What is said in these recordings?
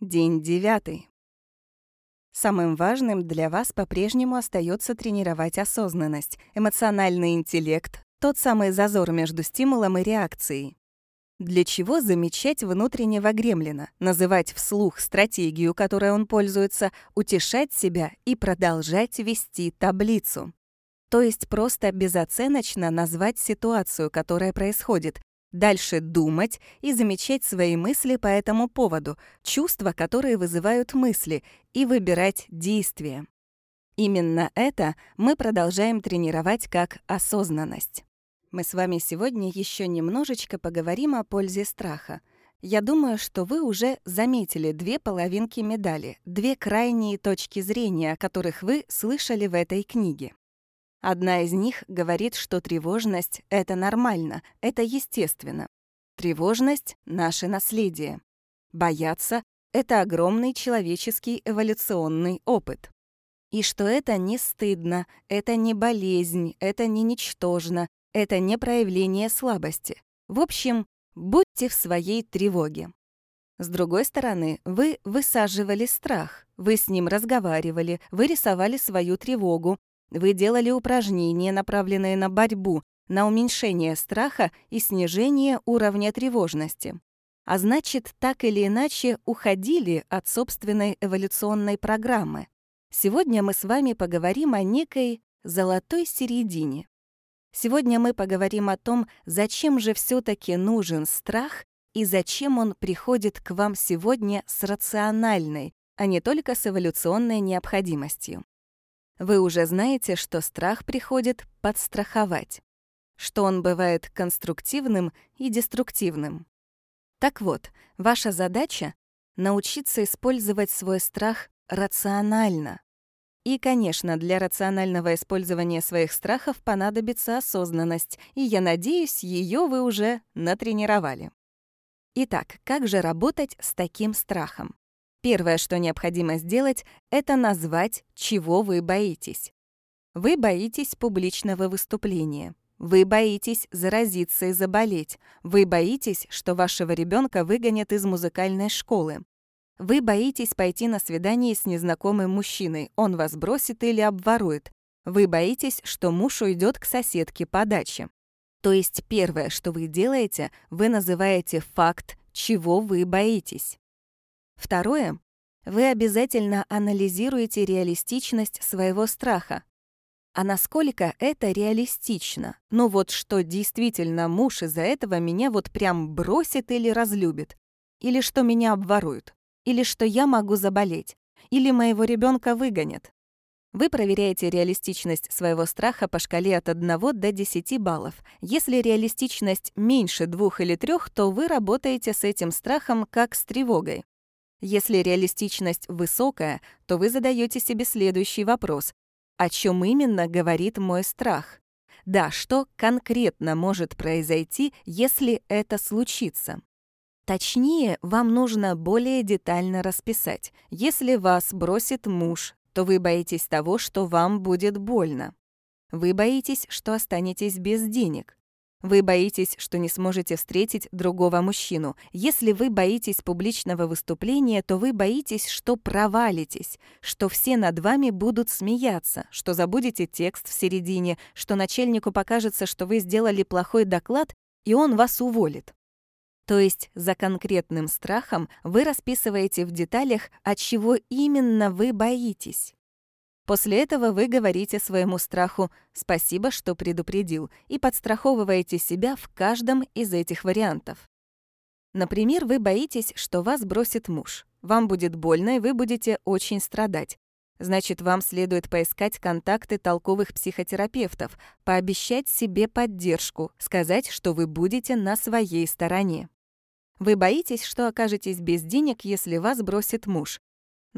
День девятый. Самым важным для вас по-прежнему остается тренировать осознанность, эмоциональный интеллект, тот самый зазор между стимулом и реакцией. Для чего замечать внутреннего гремлина, называть вслух стратегию, которой он пользуется, утешать себя и продолжать вести таблицу. То есть просто безоценочно назвать ситуацию, которая происходит, Дальше думать и замечать свои мысли по этому поводу, чувства, которые вызывают мысли, и выбирать действия. Именно это мы продолжаем тренировать как осознанность. Мы с вами сегодня еще немножечко поговорим о пользе страха. Я думаю, что вы уже заметили две половинки медали, две крайние точки зрения, о которых вы слышали в этой книге. Одна из них говорит, что тревожность — это нормально, это естественно. Тревожность — наше наследие. Бояться — это огромный человеческий эволюционный опыт. И что это не стыдно, это не болезнь, это не ничтожно, это не проявление слабости. В общем, будьте в своей тревоге. С другой стороны, вы высаживали страх, вы с ним разговаривали, вы рисовали свою тревогу, вы делали упражнения, направленные на борьбу, на уменьшение страха и снижение уровня тревожности. А значит, так или иначе уходили от собственной эволюционной программы. Сегодня мы с вами поговорим о некой золотой середине. Сегодня мы поговорим о том, зачем же все таки нужен страх и зачем он приходит к вам сегодня с рациональной, а не только с эволюционной необходимостью. Вы уже знаете, что страх приходит подстраховать, что он бывает конструктивным и деструктивным. Так вот, ваша задача — научиться использовать свой страх рационально. И, конечно, для рационального использования своих страхов понадобится осознанность, и я надеюсь, ее вы уже натренировали. Итак, как же работать с таким страхом? Первое, что необходимо сделать, это назвать, чего вы боитесь. Вы боитесь публичного выступления. Вы боитесь заразиться и заболеть. Вы боитесь, что вашего ребенка выгонят из музыкальной школы. Вы боитесь пойти на свидание с незнакомым мужчиной, он вас бросит или обворует. Вы боитесь, что муж уйдет к соседке по даче. То есть первое, что вы делаете, вы называете факт, чего вы боитесь. Второе. Вы обязательно анализируете реалистичность своего страха. А насколько это реалистично? Ну вот что действительно муж из-за этого меня вот прям бросит или разлюбит? Или что меня обворуют? Или что я могу заболеть? Или моего ребенка выгонят? Вы проверяете реалистичность своего страха по шкале от 1 до 10 баллов. Если реалистичность меньше 2 или 3, то вы работаете с этим страхом как с тревогой. Если реалистичность высокая, то вы задаете себе следующий вопрос. О чем именно говорит мой страх? Да, что конкретно может произойти, если это случится? Точнее, вам нужно более детально расписать. Если вас бросит муж, то вы боитесь того, что вам будет больно. Вы боитесь, что останетесь без денег. Вы боитесь, что не сможете встретить другого мужчину. Если вы боитесь публичного выступления, то вы боитесь, что провалитесь, что все над вами будут смеяться, что забудете текст в середине, что начальнику покажется, что вы сделали плохой доклад, и он вас уволит. То есть за конкретным страхом вы расписываете в деталях, от чего именно вы боитесь. После этого вы говорите своему страху «спасибо, что предупредил» и подстраховываете себя в каждом из этих вариантов. Например, вы боитесь, что вас бросит муж. Вам будет больно, и вы будете очень страдать. Значит, вам следует поискать контакты толковых психотерапевтов, пообещать себе поддержку, сказать, что вы будете на своей стороне. Вы боитесь, что окажетесь без денег, если вас бросит муж.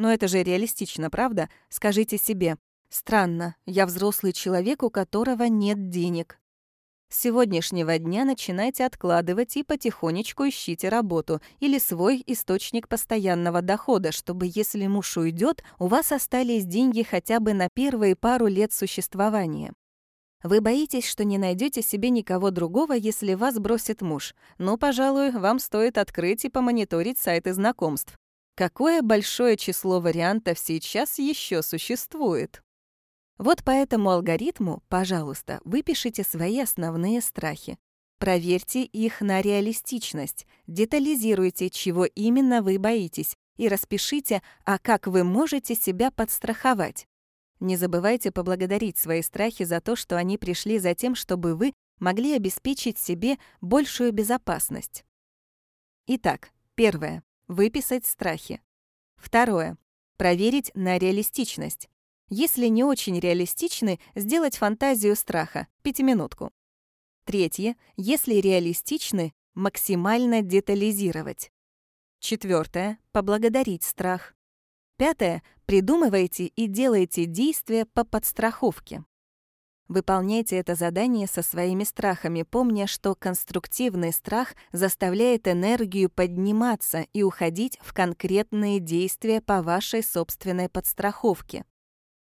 Но это же реалистично, правда? Скажите себе, странно, я взрослый человек, у которого нет денег. С сегодняшнего дня начинайте откладывать и потихонечку ищите работу или свой источник постоянного дохода, чтобы, если муж уйдет, у вас остались деньги хотя бы на первые пару лет существования. Вы боитесь, что не найдете себе никого другого, если вас бросит муж. Ну, пожалуй, вам стоит открыть и помониторить сайты знакомств. Какое большое число вариантов сейчас еще существует? Вот по этому алгоритму, пожалуйста, выпишите свои основные страхи. Проверьте их на реалистичность, детализируйте, чего именно вы боитесь, и распишите, а как вы можете себя подстраховать. Не забывайте поблагодарить свои страхи за то, что они пришли за тем, чтобы вы могли обеспечить себе большую безопасность. Итак, первое — выписать страхи. Второе — проверить на реалистичность. Если не очень реалистичны, сделать фантазию страха, пятиминутку. Третье, если реалистичны, максимально детализировать. Четвертое, поблагодарить страх. Пятое, придумывайте и делайте действия по подстраховке. Выполняйте это задание со своими страхами, помня, что конструктивный страх заставляет энергию подниматься и уходить в конкретные действия по вашей собственной подстраховке.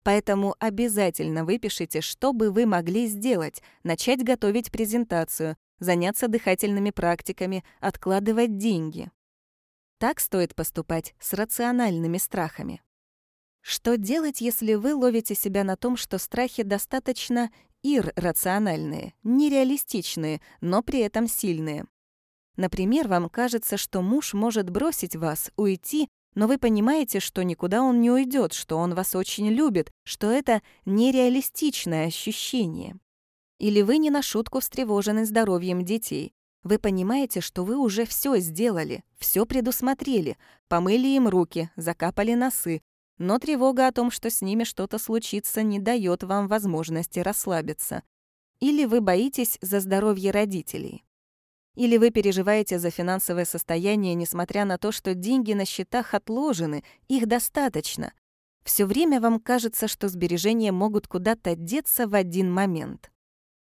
Поэтому обязательно выпишите, что бы вы могли сделать, начать готовить презентацию, заняться дыхательными практиками, откладывать деньги. Так стоит поступать с рациональными страхами. Что делать, если вы ловите себя на том, что страхи достаточно иррациональные, нереалистичные, но при этом сильные? Например, вам кажется, что муж может бросить вас, уйти, но вы понимаете, что никуда он не уйдет, что он вас очень любит, что это нереалистичное ощущение. Или вы не на шутку встревожены здоровьем детей. Вы понимаете, что вы уже все сделали, все предусмотрели, помыли им руки, закапали носы, но тревога о том, что с ними что-то случится, не дает вам возможности расслабиться. Или вы боитесь за здоровье родителей. Или вы переживаете за финансовое состояние, несмотря на то, что деньги на счетах отложены, их достаточно. Все время вам кажется, что сбережения могут куда-то деться в один момент.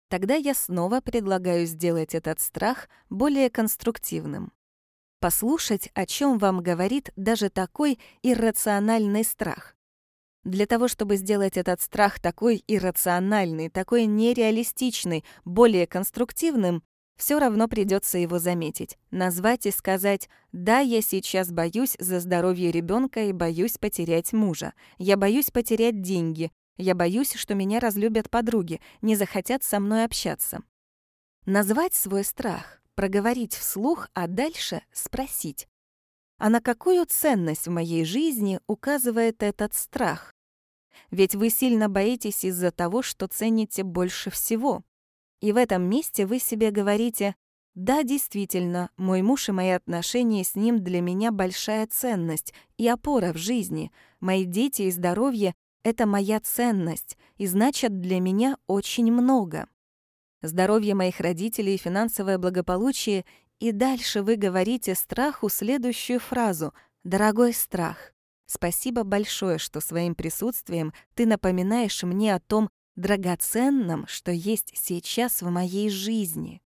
Тогда я снова предлагаю сделать этот страх более конструктивным. Послушать, о чем вам говорит даже такой иррациональный страх. Для того, чтобы сделать этот страх такой иррациональный, такой нереалистичный, более конструктивным, все равно придется его заметить, назвать и сказать «Да, я сейчас боюсь за здоровье ребенка и боюсь потерять мужа. Я боюсь потерять деньги. Я боюсь, что меня разлюбят подруги, не захотят со мной общаться». Назвать свой страх, проговорить вслух, а дальше спросить. А на какую ценность в моей жизни указывает этот страх? Ведь вы сильно боитесь из-за того, что цените больше всего. И в этом месте вы себе говорите «Да, действительно, мой муж и мои отношения с ним для меня большая ценность и опора в жизни. Мои дети и здоровье — это моя ценность, и значит для меня очень много. Здоровье моих родителей и финансовое благополучие, и дальше вы говорите страху следующую фразу «Дорогой страх, спасибо большое, что своим присутствием ты напоминаешь мне о том, драгоценном, что есть сейчас в моей жизни.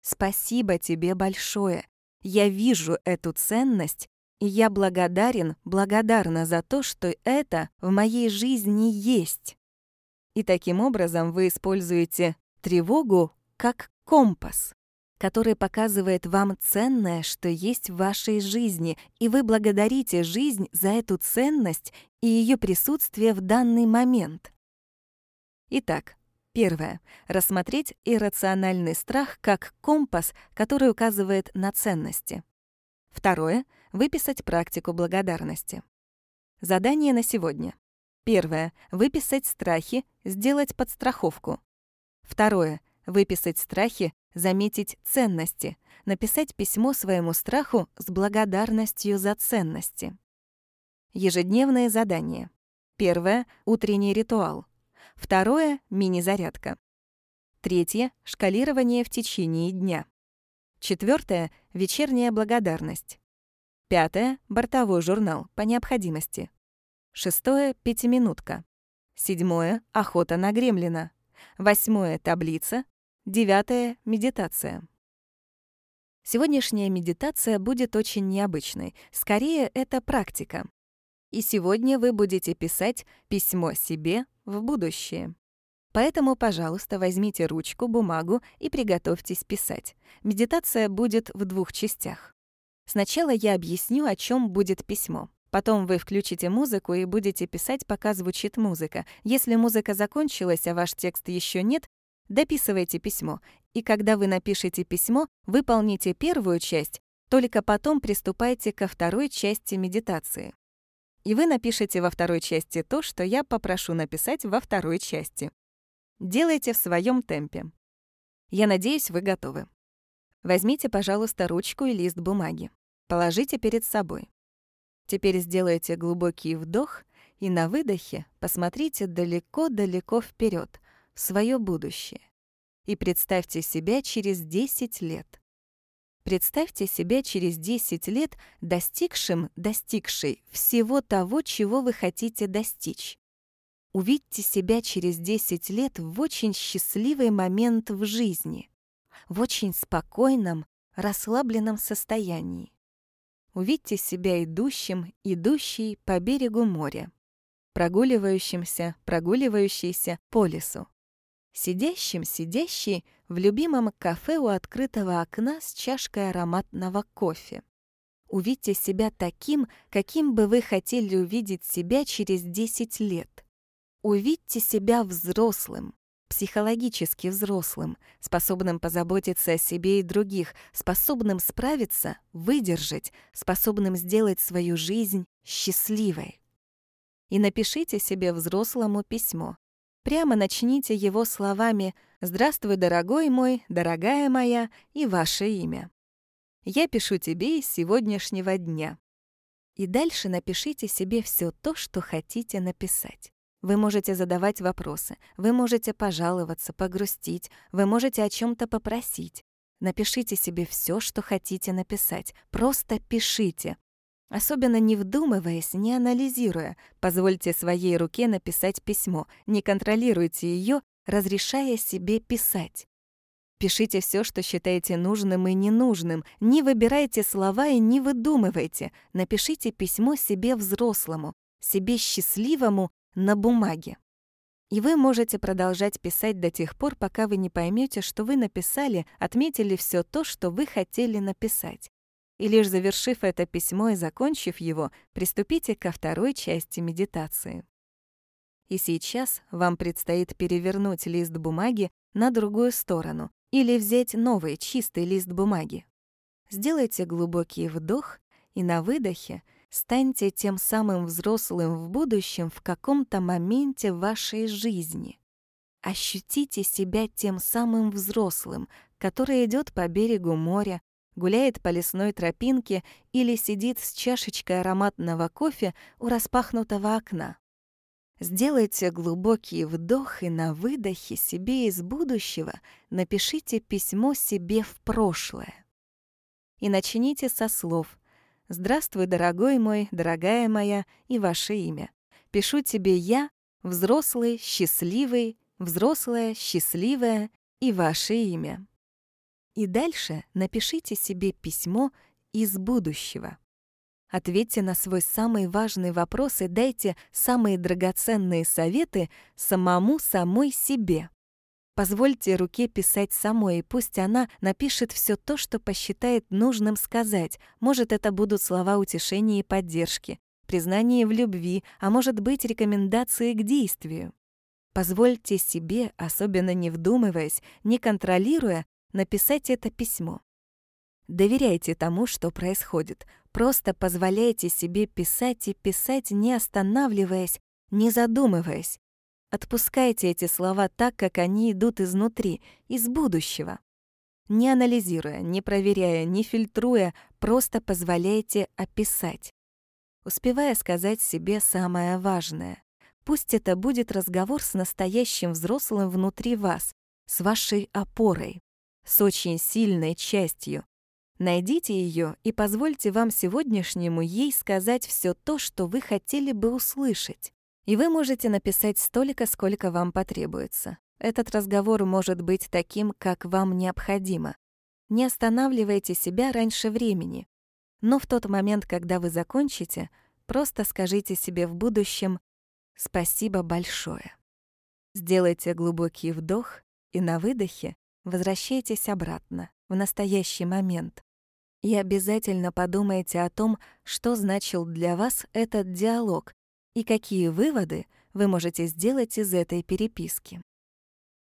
Спасибо тебе большое. Я вижу эту ценность, и я благодарен, благодарна за то, что это в моей жизни есть. И таким образом вы используете тревогу как компас, который показывает вам ценное, что есть в вашей жизни, и вы благодарите жизнь за эту ценность и ее присутствие в данный момент. Итак, первое. Рассмотреть иррациональный страх как компас, который указывает на ценности. Второе. Выписать практику благодарности. Задание на сегодня. Первое. Выписать страхи, сделать подстраховку. Второе. Выписать страхи, заметить ценности, написать письмо своему страху с благодарностью за ценности. Ежедневные задания. Первое — утренний ритуал. Второе — мини-зарядка. Третье — шкалирование в течение дня. Четвертое — вечерняя благодарность. Пятое — бортовой журнал по необходимости. Шестое — пятиминутка. Седьмое — охота на гремлина. Восьмое — таблица. Девятое — медитация. Сегодняшняя медитация будет очень необычной. Скорее, это практика. И сегодня вы будете писать письмо себе в будущее. Поэтому, пожалуйста, возьмите ручку, бумагу и приготовьтесь писать. Медитация будет в двух частях. Сначала я объясню, о чем будет письмо. Потом вы включите музыку и будете писать, пока звучит музыка. Если музыка закончилась, а ваш текст еще нет, дописывайте письмо. И когда вы напишете письмо, выполните первую часть, только потом приступайте ко второй части медитации. И вы напишете во второй части то, что я попрошу написать во второй части. Делайте в своем темпе. Я надеюсь, вы готовы. Возьмите, пожалуйста, ручку и лист бумаги. Положите перед собой. Теперь сделайте глубокий вдох и на выдохе посмотрите далеко-далеко вперед, в свое будущее. И представьте себя через 10 лет. Представьте себя через 10 лет достигшим, достигшей всего того, чего вы хотите достичь. Увидьте себя через 10 лет в очень счастливый момент в жизни — в очень спокойном, расслабленном состоянии. Увидьте себя идущим, идущей по берегу моря, прогуливающимся, прогуливающейся по лесу, сидящим, сидящий в любимом кафе у открытого окна с чашкой ароматного кофе. Увидьте себя таким, каким бы вы хотели увидеть себя через 10 лет. Увидьте себя взрослым, психологически взрослым, способным позаботиться о себе и других, способным справиться, выдержать, способным сделать свою жизнь счастливой. И напишите себе взрослому письмо. Прямо начните его словами «Здравствуй, дорогой мой, дорогая моя» и ваше имя. Я пишу тебе из сегодняшнего дня. И дальше напишите себе все то, что хотите написать. Вы можете задавать вопросы, вы можете пожаловаться, погрустить, вы можете о чем то попросить. Напишите себе все, что хотите написать. Просто пишите. Особенно не вдумываясь, не анализируя, позвольте своей руке написать письмо, не контролируйте ее, разрешая себе писать. Пишите все, что считаете нужным и ненужным, не выбирайте слова и не выдумывайте. Напишите письмо себе взрослому, себе счастливому на бумаге. И вы можете продолжать писать до тех пор, пока вы не поймете, что вы написали, отметили все то, что вы хотели написать. И лишь завершив это письмо и закончив его, приступите ко второй части медитации. И сейчас вам предстоит перевернуть лист бумаги на другую сторону или взять новый чистый лист бумаги. Сделайте глубокий вдох и на выдохе Станьте тем самым взрослым в будущем в каком-то моменте вашей жизни. Ощутите себя тем самым взрослым, который идет по берегу моря, гуляет по лесной тропинке или сидит с чашечкой ароматного кофе у распахнутого окна. Сделайте глубокий вдох и на выдохе себе из будущего напишите письмо себе в прошлое. И начните со слов «Здравствуй, дорогой мой, дорогая моя» и ваше имя. Пишу тебе я, взрослый, счастливый, взрослая, счастливая и ваше имя. И дальше напишите себе письмо из будущего. Ответьте на свой самый важный вопрос и дайте самые драгоценные советы самому самой себе. Позвольте руке писать самой, и пусть она напишет все то, что посчитает нужным сказать. Может, это будут слова утешения и поддержки, признание в любви, а может быть, рекомендации к действию. Позвольте себе, особенно не вдумываясь, не контролируя, написать это письмо. Доверяйте тому, что происходит. Просто позволяйте себе писать и писать, не останавливаясь, не задумываясь. Отпускайте эти слова так, как они идут изнутри, из будущего. Не анализируя, не проверяя, не фильтруя, просто позволяйте описать. Успевая сказать себе самое важное. Пусть это будет разговор с настоящим взрослым внутри вас, с вашей опорой, с очень сильной частью. Найдите ее и позвольте вам сегодняшнему ей сказать все то, что вы хотели бы услышать. И вы можете написать столько, сколько вам потребуется. Этот разговор может быть таким, как вам необходимо. Не останавливайте себя раньше времени. Но в тот момент, когда вы закончите, просто скажите себе в будущем «Спасибо большое». Сделайте глубокий вдох и на выдохе возвращайтесь обратно, в настоящий момент. И обязательно подумайте о том, что значил для вас этот диалог и какие выводы вы можете сделать из этой переписки.